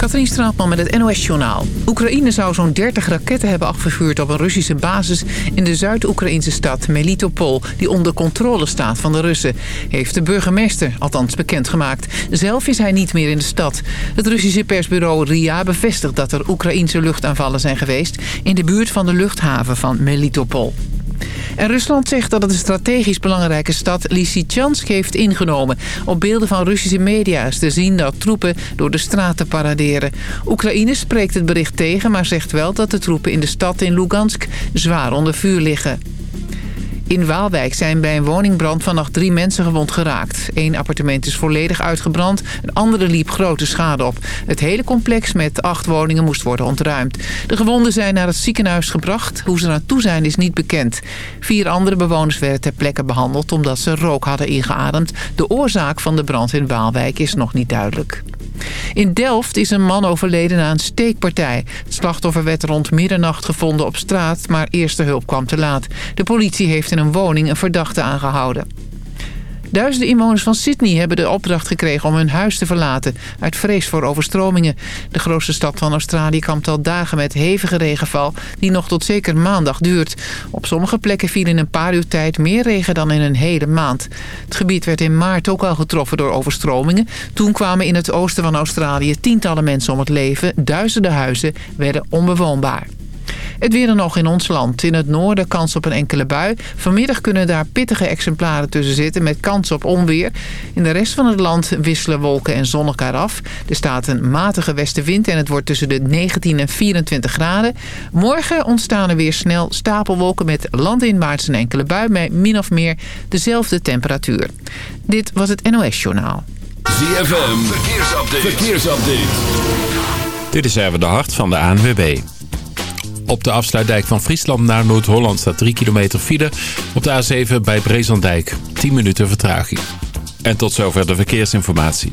Katrien Straatman met het NOS-journaal. Oekraïne zou zo'n 30 raketten hebben afgevuurd op een Russische basis... in de Zuid-Oekraïnse stad Melitopol, die onder controle staat van de Russen. Heeft de burgemeester althans bekendgemaakt. Zelf is hij niet meer in de stad. Het Russische persbureau RIA bevestigt dat er Oekraïnse luchtaanvallen zijn geweest... in de buurt van de luchthaven van Melitopol. En Rusland zegt dat het de strategisch belangrijke stad Lysychansk heeft ingenomen. Op beelden van Russische media is te zien dat troepen door de straten paraderen. Oekraïne spreekt het bericht tegen, maar zegt wel dat de troepen in de stad in Lugansk zwaar onder vuur liggen. In Waalwijk zijn bij een woningbrand vannacht drie mensen gewond geraakt. Eén appartement is volledig uitgebrand, een andere liep grote schade op. Het hele complex met acht woningen moest worden ontruimd. De gewonden zijn naar het ziekenhuis gebracht. Hoe ze naartoe zijn is niet bekend. Vier andere bewoners werden ter plekke behandeld omdat ze rook hadden ingeademd. De oorzaak van de brand in Waalwijk is nog niet duidelijk. In Delft is een man overleden na een steekpartij. Het slachtoffer werd rond middernacht gevonden op straat, maar eerste hulp kwam te laat. De politie heeft in een woning een verdachte aangehouden. Duizenden inwoners van Sydney hebben de opdracht gekregen om hun huis te verlaten... uit vrees voor overstromingen. De grootste stad van Australië kampt al dagen met hevige regenval... die nog tot zeker maandag duurt. Op sommige plekken viel in een paar uur tijd meer regen dan in een hele maand. Het gebied werd in maart ook al getroffen door overstromingen. Toen kwamen in het oosten van Australië tientallen mensen om het leven. Duizenden huizen werden onbewoonbaar. Het weer nog in ons land. In het noorden kans op een enkele bui. Vanmiddag kunnen daar pittige exemplaren tussen zitten met kans op onweer. In de rest van het land wisselen wolken en zon elkaar af. Er staat een matige westenwind en het wordt tussen de 19 en 24 graden. Morgen ontstaan er weer snel stapelwolken met landinwaarts een enkele bui... met min of meer dezelfde temperatuur. Dit was het NOS Journaal. ZFM, verkeersupdate. verkeersupdate. Dit is even de hart van de ANWB. Op de afsluitdijk van Friesland naar Noord-Holland staat 3 kilometer file. Op de A7 bij Brezandijk 10 minuten vertraging. En tot zover de verkeersinformatie.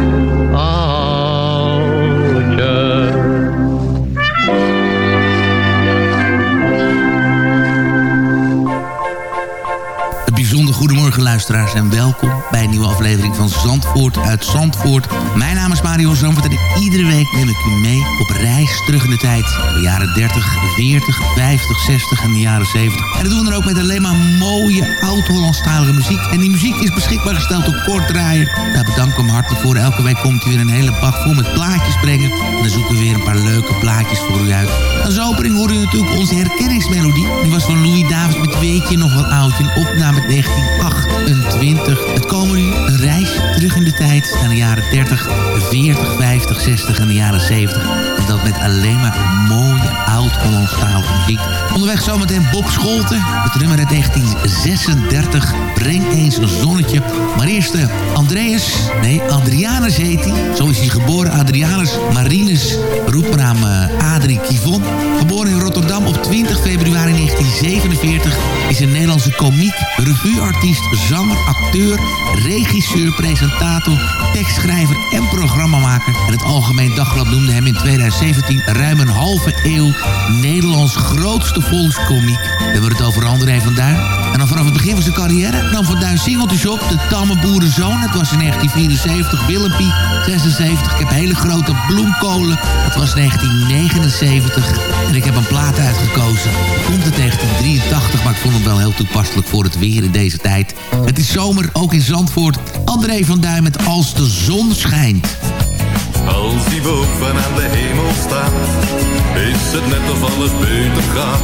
goedemorgen luisteraars en welkom bij een nieuwe aflevering van Zandvoort uit Zandvoort. Mijn naam is Mario Zandvoort en iedere week neem ik u mee op reis terug in de tijd. De jaren 30, 40, 50, 60 en de jaren 70. En dat doen we dan ook met alleen maar mooie oud-Hollandstalige muziek. En die muziek is beschikbaar gesteld op Kort Draaier. Daar bedank ik hem hartelijk voor. Elke week komt hij weer een hele bak vol met plaatjes brengen. En dan zoeken we weer een paar leuke plaatjes voor u uit. Als opening hoorde u natuurlijk onze herkenningsmelodie. Die was van Louis Davis met Weet je nog wel oudje. Een opname 1928. Het komen nu een reis terug in de tijd naar de jaren 30, 40, 50, 60 en de jaren 70. En dat met alleen maar mooie oud-Hollandstalige muziek. Onderweg zometeen Bob Scholten. Het nummer uit 1936. Breng eens een zonnetje. Maar eerst de Andreas. Nee, Adrianus heet hij. Zo is hij geboren. Adrianus Marinus. Roepnaam uh, Adrie Kivon. Geboren in Rotterdam op 20 februari 1947. Is een Nederlandse komiek, revueartiest, zanger, acteur, regisseur, presentator, tekstschrijver en programmamaker. En het Algemeen Dagblad noemde hem in 2017 ruim een halve eeuw Nederlands grootste volkskomiek. We hebben het over André van Duin. En dan vanaf het begin van zijn carrière nam Van Duin singeltjes op. De Tamme Boerenzoon, het was in 1974. Willempie, 76. Ik heb hele grote bloemkolen, dat was 1979. En ik heb een plaat uitgekozen. Komt het 1983, maar ik vond hem wel heel toepasselijk voor het weer in deze tijd. Het is zomer, ook in Zandvoort. André van Duin met Als de zon schijnt. Als die boven aan de hemel staat, is het net of alles beter gaat.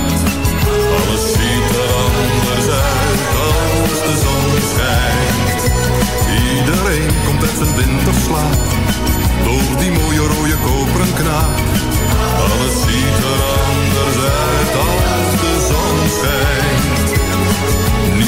Alles ziet er anders uit als de zon schijnt. Iedereen komt uit zijn winterslaap, door die mooie rode koperen knaap.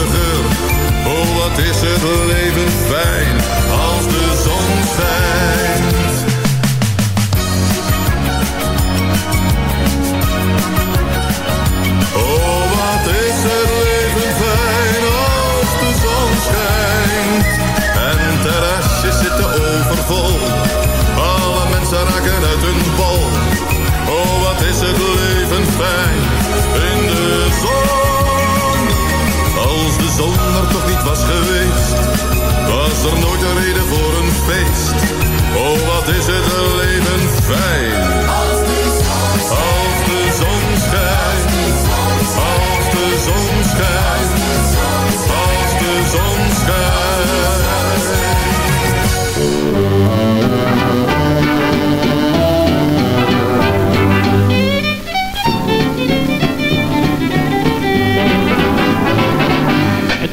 Oh, wat is het leven fijn als de zon schijnt.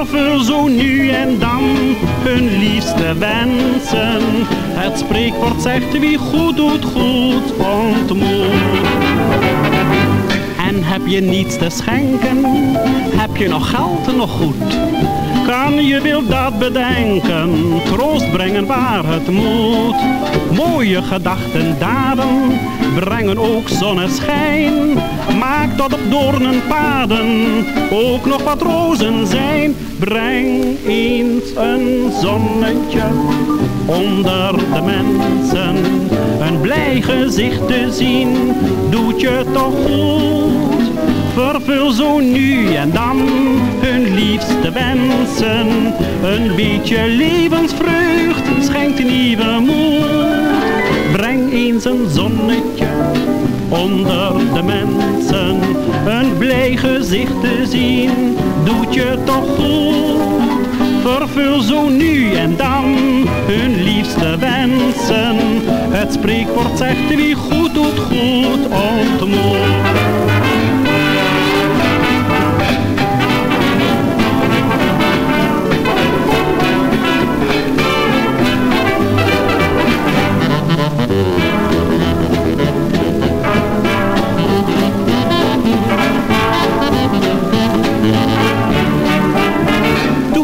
Vervul zo nu en dan hun liefste wensen. Het spreekwoord zegt wie goed doet, goed ontmoet. En heb je niets te schenken, heb je nog geld nog goed. Kan je wil dat bedenken, troost brengen waar het moet. Mooie gedachten, daden, brengen ook zonneschijn. Dat op doornen paden ook nog wat rozen zijn. Breng eens een zonnetje onder de mensen. Een blij gezicht te zien, doet je toch goed. Vervul zo nu en dan hun liefste wensen. Een beetje levensvreugd schenkt nieuwe moed. Breng eens een zonnetje onder de mensen. Een blij gezicht te zien, doet je toch goed. Vervul zo nu en dan hun liefste wensen. Het spreekwoord zegt wie goed doet, goed ontmoet.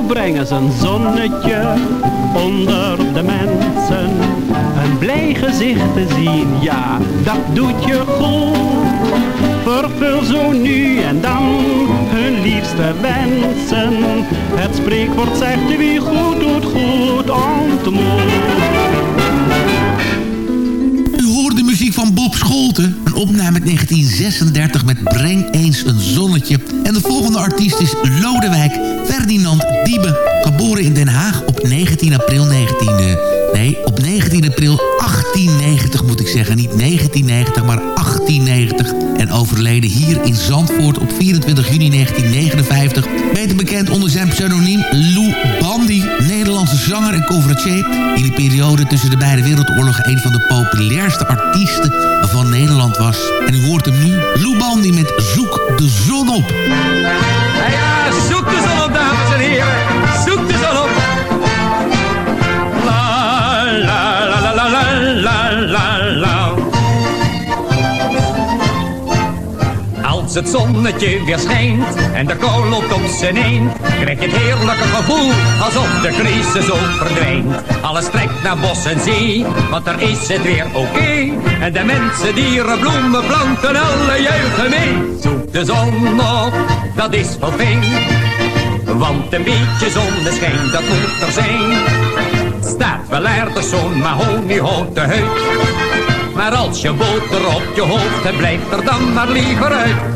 Breng eens een zonnetje onder de mensen. Een blij gezicht te zien, ja, dat doet je goed. Vervul zo nu en dan hun liefste wensen. Het spreekwoord zegt wie goed doet, goed ontmoet. U hoort de muziek van Bob Scholten. Een opname uit 1936 met Breng eens een zonnetje. En de volgende artiest is Lodewijk Ferdinand Diebe. Geboren in Den Haag op 19 april 19... eh, nee, op 19 april 1890 moet ik zeggen. Niet 1990, maar 1890. En overleden hier in Zandvoort op 24 juni 1959. Beter bekend onder zijn pseudoniem Lou Bandy. Nederlandse zanger en conferencier. In de periode tussen de beide wereldoorlogen een van de populairste artiesten van Nederland was. En u hoort hem nu, Lou Bandy met Zoek de Zon op. het zonnetje weer schijnt en de kou loopt op zijn eind, krijg je het heerlijke gevoel alsof de crisis ook verdwijnt. Alles trekt naar bos en zee, want er is het weer oké. En de mensen, dieren, bloemen, planten, alle juichen mee. Zoek de zon op, dat is wel fijn. Want een beetje zonneschijn, dat moet er zijn. Staat wel ergens zo'n mahoniehouten huid. Maar als je boter op je hoofd hebt, blijf er dan maar liever uit.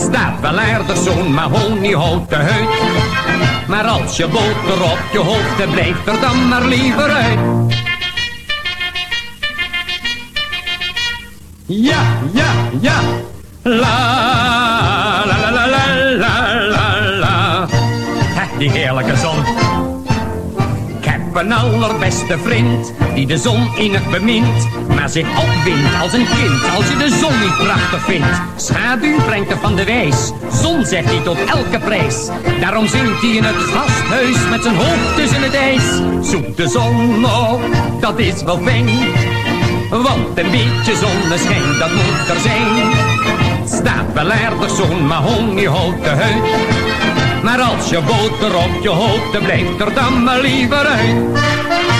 Staat wel aardig zo'n mahoniehouten huid. Maar als je boter op je hoofd hebt, blijf er dan maar liever uit. Ja, ja, ja. La, la, la, la, la, la, la, Die heerlijke zon. Een allerbeste vriend, die de zon innig bemint. Maar zich opwindt als een kind, als je de zon niet prachtig vindt. Schaduw brengt er van de wijs, zon zegt hij tot elke prijs. Daarom zingt hij in het gasthuis met zijn hoofd tussen het ijs. Zoek de zon op, dat is wel fijn. Want een beetje zonneschijn, dat moet er zijn. Staat wel aardig zo'n mahoniehouten huid. Maar als je boter op je hoofd, dan blijft er dan maar liever uit.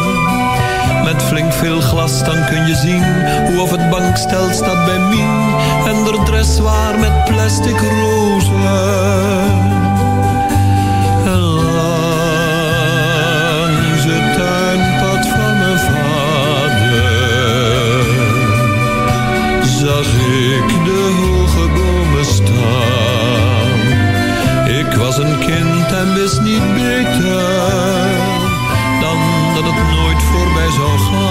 Veel glas dan kun je zien hoe of het bankstel staat bij Mien. En de dress waar met plastic rozen. En langs het tuinpad van mijn vader zag ik de hoge bomen staan. Ik was een kind en wist niet beter dan dat het nooit voorbij zou gaan.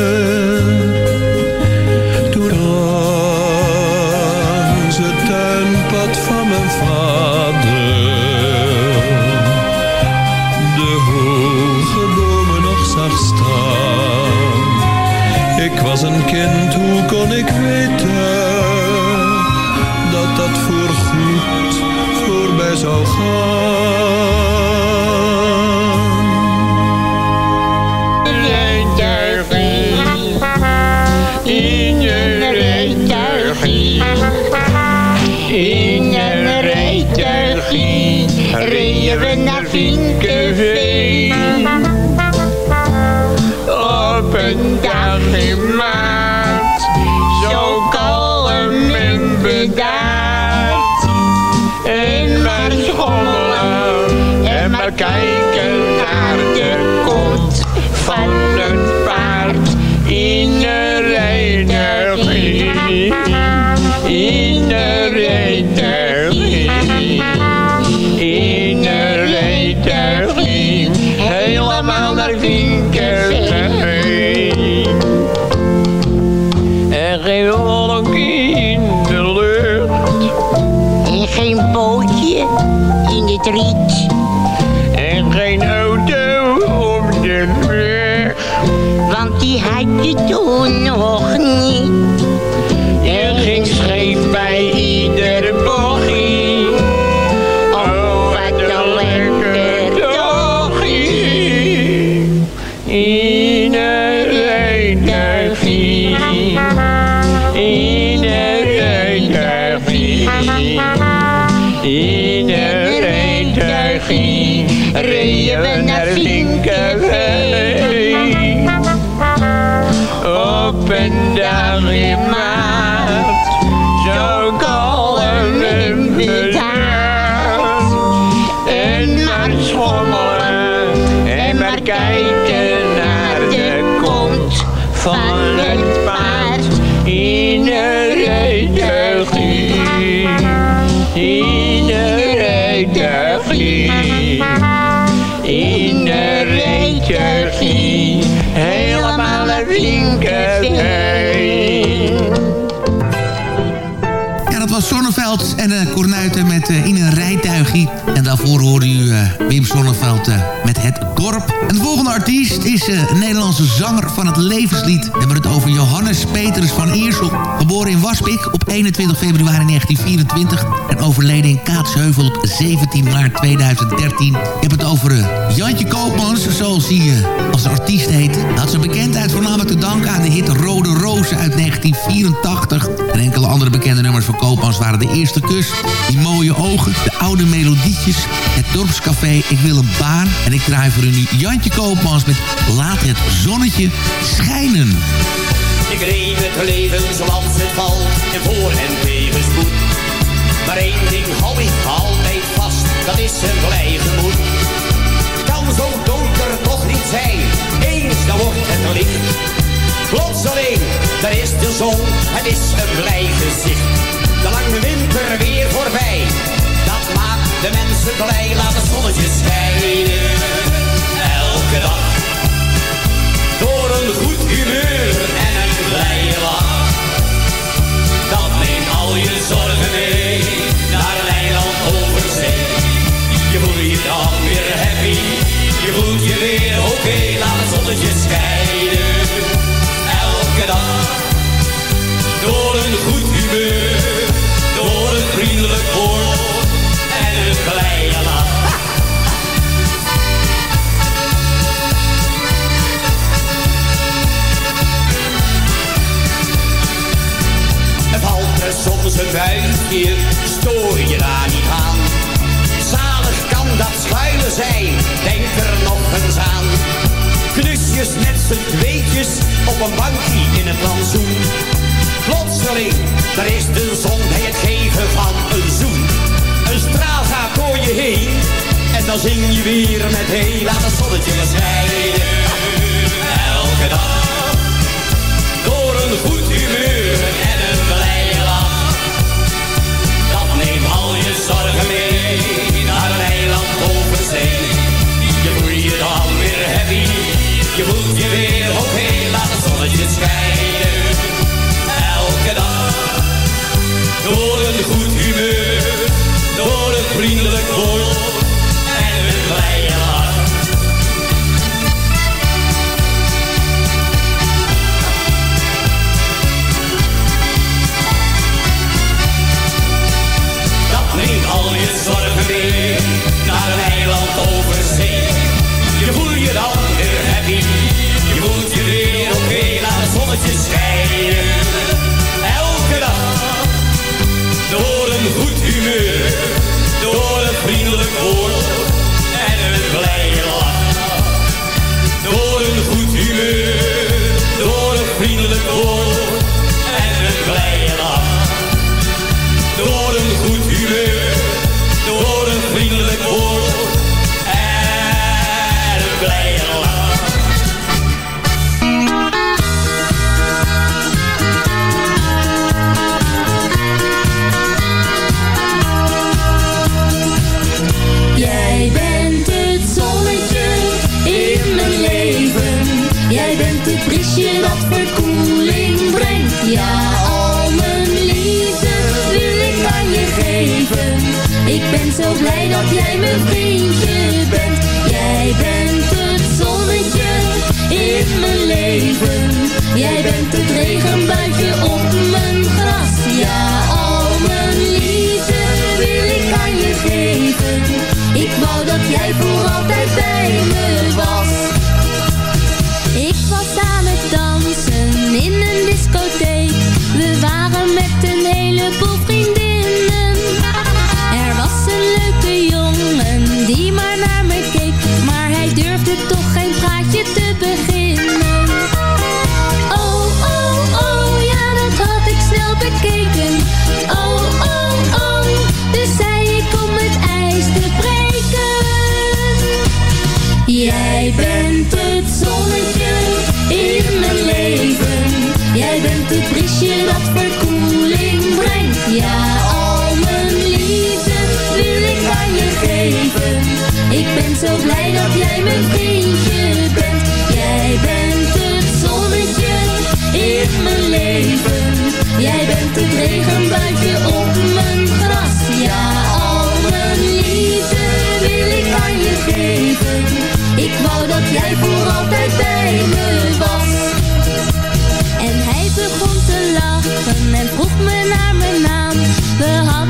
Kijken naar de kont van het paard. In een rijtuigje. In een een rijtuigje. Helemaal naar Vinkenveen. Ja, dat was Zonneveld en uh, Cornuiten met eh, In een rijtuigje. Daarvoor hoorde u eh, Wim Zonneveld eh, met Het Dorp. En de volgende artiest is eh, een Nederlandse zanger van het levenslied. We hebben het over Johannes Petrus van Eersel. Geboren in Waspik op 21 februari 1924. En overleden in Kaatsheuvel op 17 maart 2013. Ik heb het over Jantje Koopmans, zoals hij als artiest heet. Hij had zijn bekendheid voornamelijk te danken aan de hit Rode Rozen uit 1984. En enkele andere bekende nummers van Koopmans waren De Eerste Kus, Die Mooie Ogen, De Oude Melodietjes, Het Dorpscafé, Ik Wil Een Baan. En ik draai voor u nu Jantje Koopmans met Laat Het Zonnetje Schijnen. Ik leef het leven zoals het valt en voor en tegenspoed. Maar één ding hou ik altijd vast, dat is een blij gemoed. Kan zo donker toch niet zijn, eens dan wordt het licht. Plotseling, daar is de zon, het is een blij gezicht. De lange winter weer voorbij, de mensen blij. Laat het zonnetje schijnen, elke dag. Door een goed humeur en een blije lach. Dat neemt al je zorgen mee naar een eiland over zee. Je voelt je dan weer happy, je voelt je weer oké. Laat het zonnetje schijnen, elke dag. time is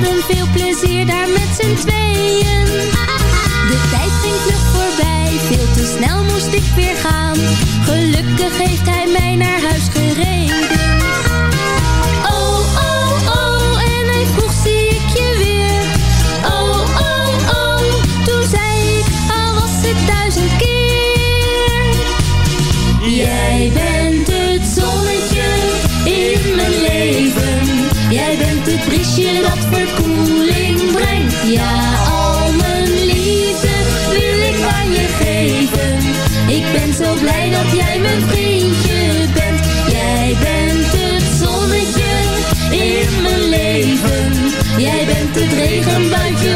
Veel plezier daar met z'n tweeën. De tijd ging vlug voorbij, veel te snel moest ik weer gaan. Gelukkig heeft hij mij naar huis gereden. Oh, oh, oh, en hij vroeg zie ik je weer. Oh, oh, oh, toen zei ik, al was het duizend keer. Jij bent het zonnetje in mijn leven. Jij bent het briesje dat. Ja, al mijn liefde wil ik aan je geven. Ik ben zo blij dat jij mijn vriendje bent. Jij bent het zonnetje in mijn leven. Jij bent het regenbuitje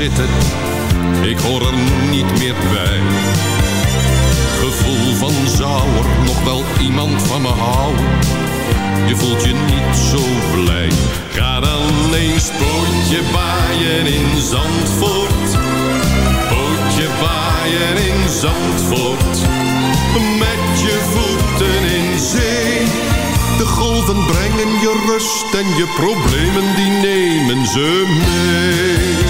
Ik hoor er niet meer bij. Gevoel van zou er nog wel iemand van me houden. Je voelt je niet zo blij. Ga dan eens pootje baaien in Zandvoort. Pootje baaien in Zandvoort. Met je voeten in zee. De golven brengen je rust en je problemen die nemen ze mee.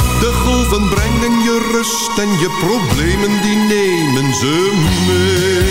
De golven brengen je rust en je problemen die nemen ze mee.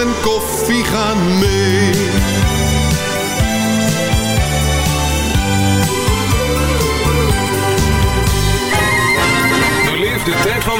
En koffie gaan mee. Beleef de tijd van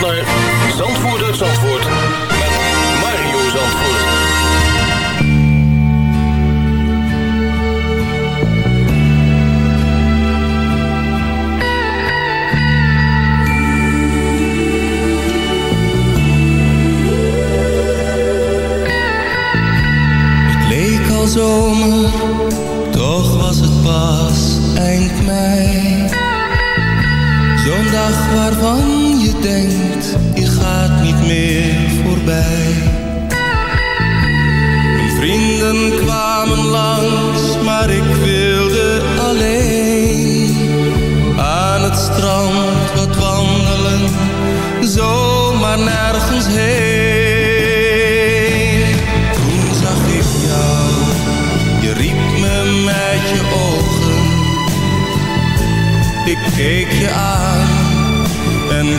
naar Zandvoort uit Zandvoort met Mario Zandvoort. Het leek al zomer, toch was het pas eind mei. Zo'n dag waarvan denkt, je gaat niet meer voorbij. Mijn vrienden kwamen langs, maar ik wilde alleen. Aan het strand wat wandelen, zomaar nergens heen. Toen zag ik jou, je riep me met je ogen. Ik keek je aan en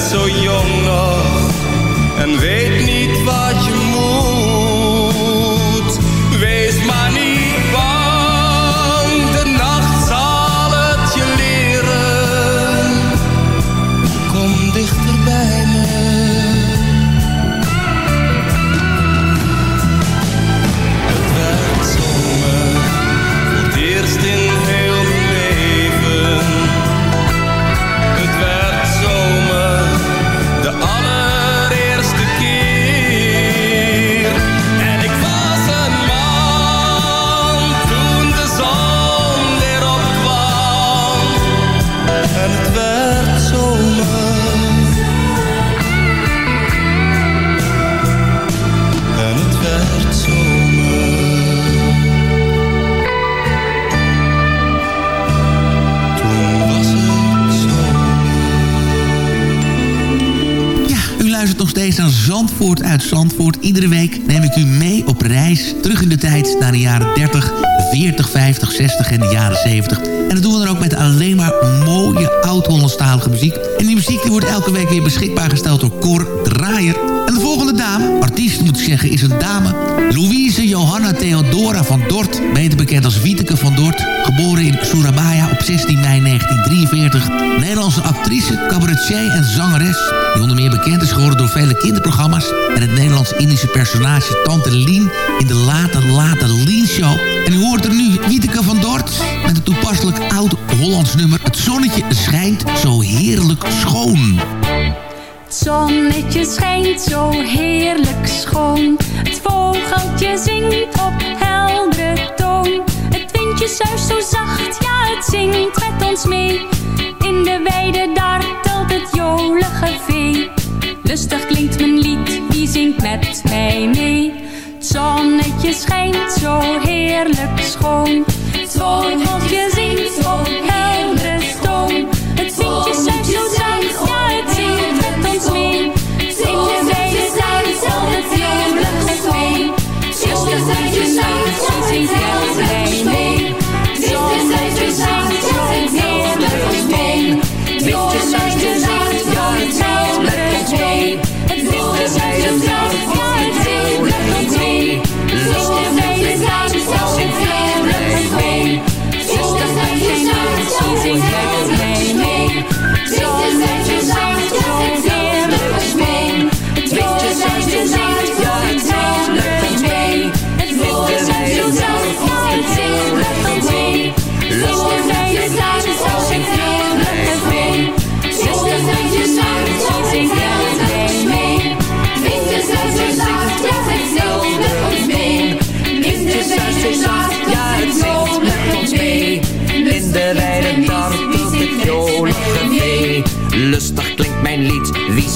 Zo jong nog. En weet uit Zandvoort. Iedere week neem ik u mee op reis terug in de tijd naar de jaren 30, 40, 50, 60 en de jaren 70. in de programma's en het Nederlands-Indische personage Tante Lien in de Late Late Lien Show. En u hoort er nu Wieteke van Dort met het toepasselijk oud-Hollands nummer... Het zonnetje schijnt zo heerlijk schoon. Het zonnetje schijnt zo heerlijk schoon. Het vogeltje zingt op heldere toon. Het windje zuist zo zacht, ja het zingt met ons mee. In de weide daar telt het jolige. Rustig klinkt mijn lied, die zingt met mij mee. Het zonnetje schijnt zo heerlijk schoon. Het zonnetje zingt zo heerlijk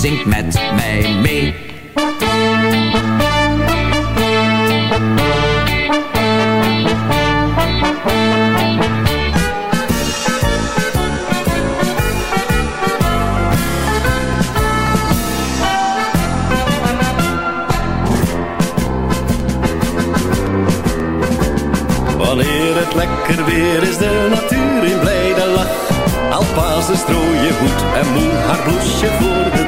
zingt met mij mee. Wanneer het lekker weer is, de natuur in blijde lach. Alpazen strooien goed en moe haar bloesje voor de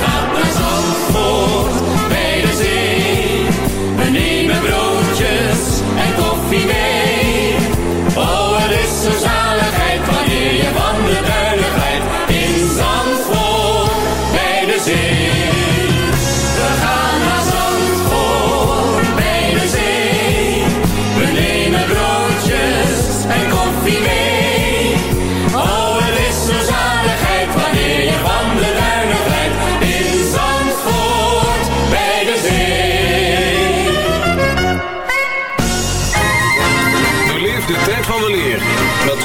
how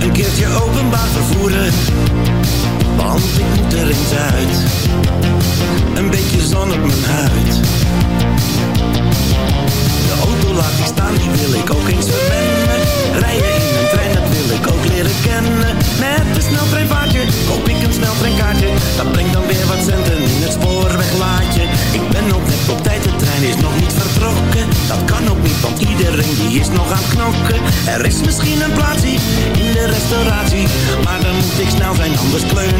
een keertje openbaar vervoeren. Want ik moet er eens uit. Een beetje zon op mijn huid. De auto laat ik staan, die wil ik ook eens verwennen. Rijden in een trein, dat wil ik ook leren kennen. Met een sneltreinvaartje koop ik een sneltreinkaartje. Dat brengt dan weer wat centen in het spoorweglaadje. Ik ben nog net op tijd, de trein is nog niet vertrokken. Dat kan ook niet, want iedereen die is nog aan het knokken. Er is misschien een plaatsje in de restauratie. Maar dan moet ik snel zijn, anders kleun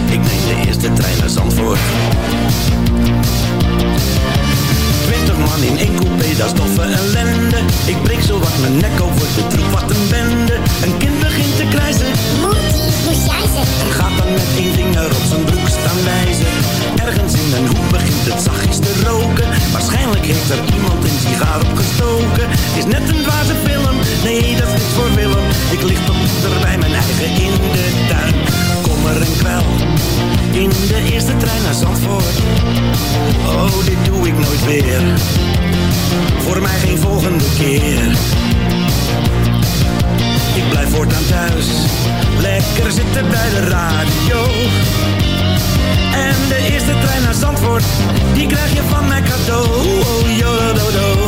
de trein naar Zandvoort. Twintig man in één coupé, dat is toffe ellende. Ik breek zo wat mijn nek over de troep, wat een bende. Een kind begint te krijzen. Moetie, moest jij. En gaat dan met één vinger op zijn broek staan wijzen. Ergens in een hoek begint het zachtjes te roken. Waarschijnlijk heeft er iemand een sigaar opgestoken. Is net een dwaze film, nee dat is niet voor Willem. Ik lig er bij mijn eigen in de tuin. Kommer kwel, in de eerste trein naar Zandvoort. Oh, dit doe ik nooit weer. Voor mij geen volgende keer. Ik blijf voortaan thuis, lekker zitten bij de radio. En de eerste trein naar Zandvoort, die krijg je van mij cadeau. Oh, jododo.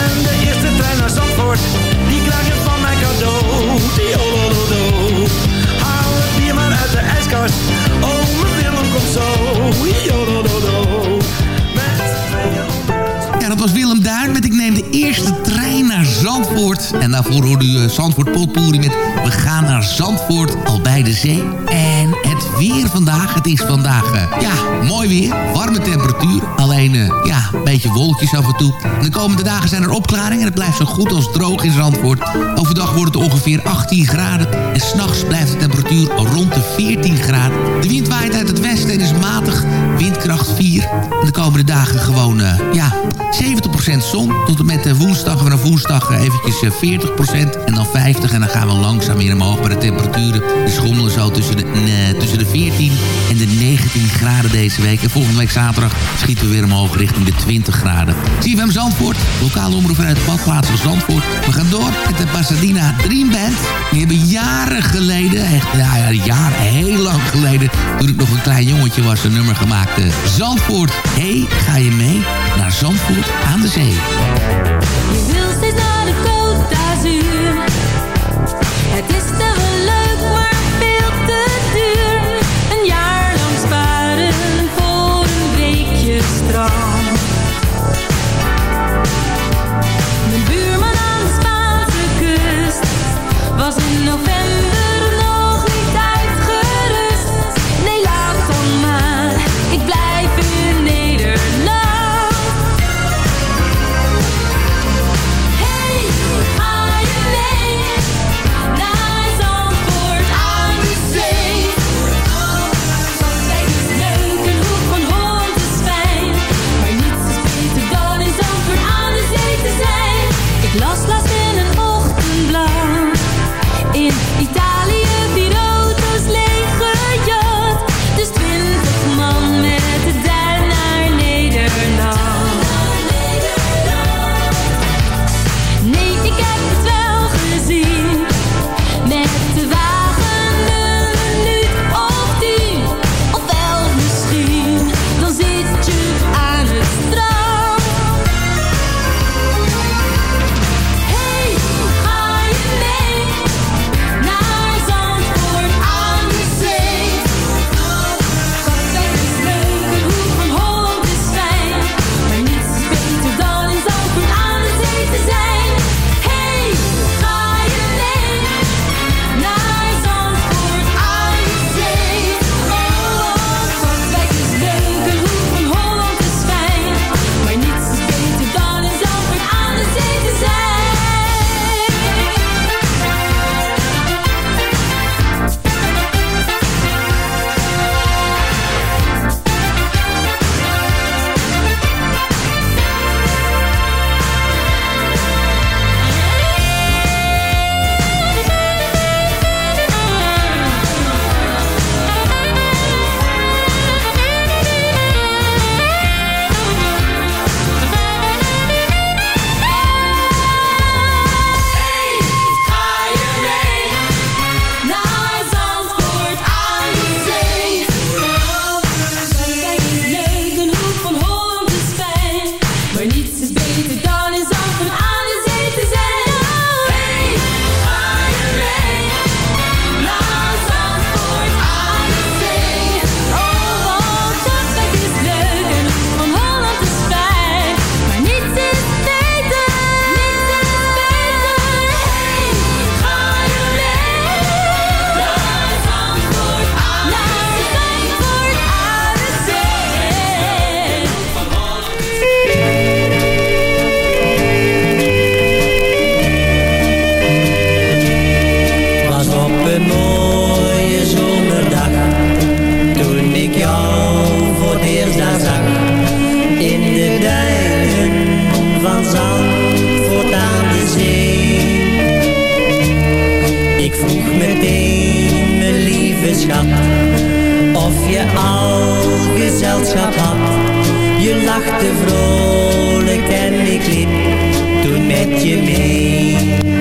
En de eerste trein naar Zandvoort, die krijg je van mij cadeau. Jododo. De ijskast. Oh, mijn Willem komt zo. Ja, dat was Willem Duin met Ik neem de eerste trein naar Zandvoort. En daarvoor hoorde u eh, Zandvoort Potpourri met We gaan naar Zandvoort, al bij de zee. Weer vandaag. Het is vandaag, uh, ja, mooi weer. Warme temperatuur. Alleen, uh, ja, een beetje wolkjes af en toe. de komende dagen zijn er opklaringen. En het blijft zo goed als droog in Zandvoort. Overdag wordt het ongeveer 18 graden. En s'nachts blijft de temperatuur rond de 14 graden. De wind waait uit het westen en is matig. Windkracht 4. En de komende dagen gewoon, uh, ja, 70% zon. Tot en met woensdag. Vanaf woensdag eventjes 40% en dan 50. En dan gaan we langzaam weer omhoog bij de temperaturen. De schommelen zo tussen de, tussen de 14 en de 19 graden deze week. En volgende week zaterdag schieten we weer omhoog richting de 20 graden. CFM Zandvoort, lokale omroep vanuit de badplaats van Zandvoort. We gaan door met de Pasadena Dream Band. Die hebben jaren geleden, echt ja, ja, jaren, heel lang geleden... toen ik nog een klein jongetje was, een nummer gemaakt. Uh, Zandvoort, hey, ga je mee naar Zandvoort aan de zee? Je. Het is te november meteen, mijn lieve schat. Of je al gezelschap had. Je lachte vrolijk en ik liep toen met je mee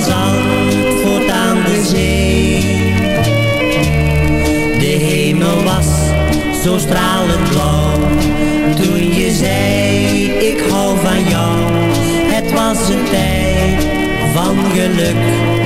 van Zandvoort aan de zee. De hemel was zo stralend blauw toen je zei ik hou van jou. Het was een tijd van geluk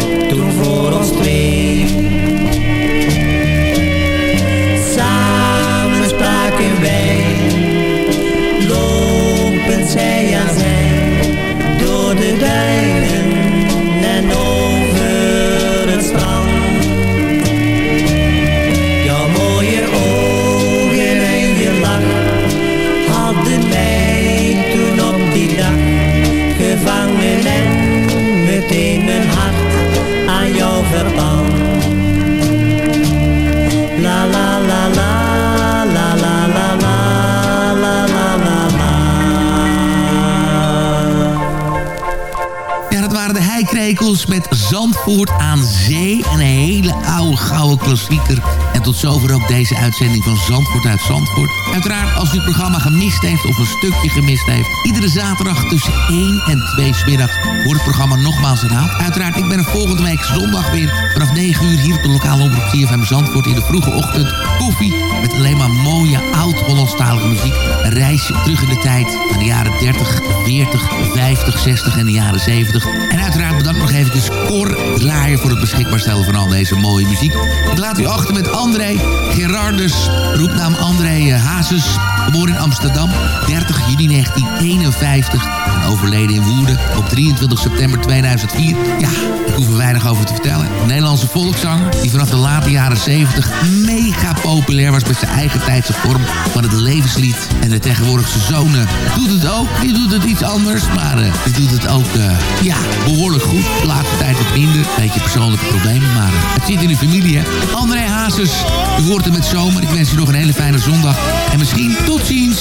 met Zandvoort aan Zee. Een hele oude gouden klassieker. En tot zover ook deze uitzending van Zandvoort uit Zandvoort. Uiteraard, als u het programma gemist heeft of een stukje gemist heeft... iedere zaterdag tussen 1 en 2 smiddags wordt het programma nogmaals herhaald. Uiteraard, ik ben er volgende week zondag weer vanaf 9 uur... hier op de lokale omroep CFM Zandvoort in de vroege ochtend. Koffie met alleen maar mooie oud-Hollandstalige muziek. Een reisje terug in de tijd van de jaren 30, 40, 50, 60 en de jaren 70. En uiteraard bedankt nog even Cor Draaier voor het beschikbaar stellen van al deze mooie muziek. Ik laat u achter met André Gerardus, roepnaam André eh, Hazes. Geboren in Amsterdam, 30 juni 1951. En overleden in Woerden op 23 september 2004. Ja, ik hoef er weinig over te vertellen. Een Nederlandse volkszanger die vanaf de late jaren 70 mega populair was met zijn eigen tijdse vorm van het levenslied. En de tegenwoordigse zoon eh, doet het ook. Die doet het iets anders, maar uh, die doet het ook uh, ja, behoorlijk goed. De laatste tijd wat minder. Beetje persoonlijke problemen, maar uh, het zit in de familie. Hè? André Hazes, u hoort het met zomer. Ik wens u nog een hele fijne zondag. En misschien tot ziens.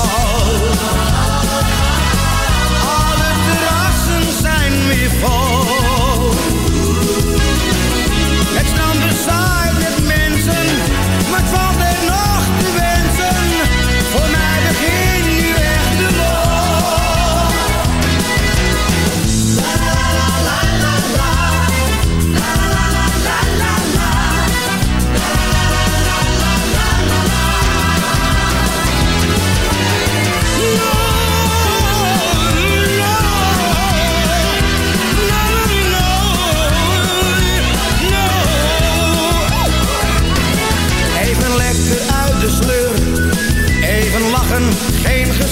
Zijn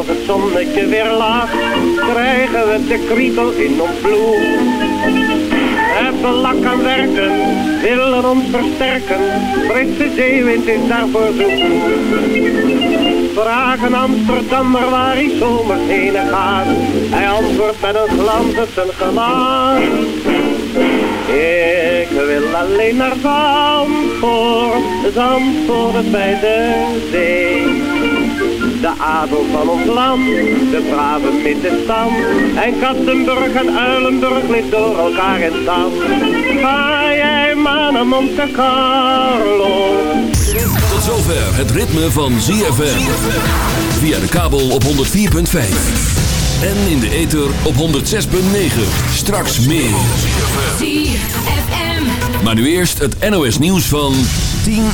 als het zonnetje weer lacht, krijgen we de kriebel in ons bloed. Hebben lak aan werken, willen ons versterken, Britse zeewind is daarvoor zoek. Vragen Amsterdammer waar hij zomers heen gaat, hij antwoordt met een glans op zijn gelaat. Ik wil alleen naar Zandvoort, Zandvoort bij de zee. De adel van ons land, de brave middenstand. En Kattenburg en Uilenburg ligt door elkaar in stand. Ga jij maar naar Monte Carlo. Tot zover het ritme van ZFM. Via de kabel op 104.5. En in de ether op 106.9. Straks meer. ZFM. Maar nu eerst het NOS nieuws van 10 uur.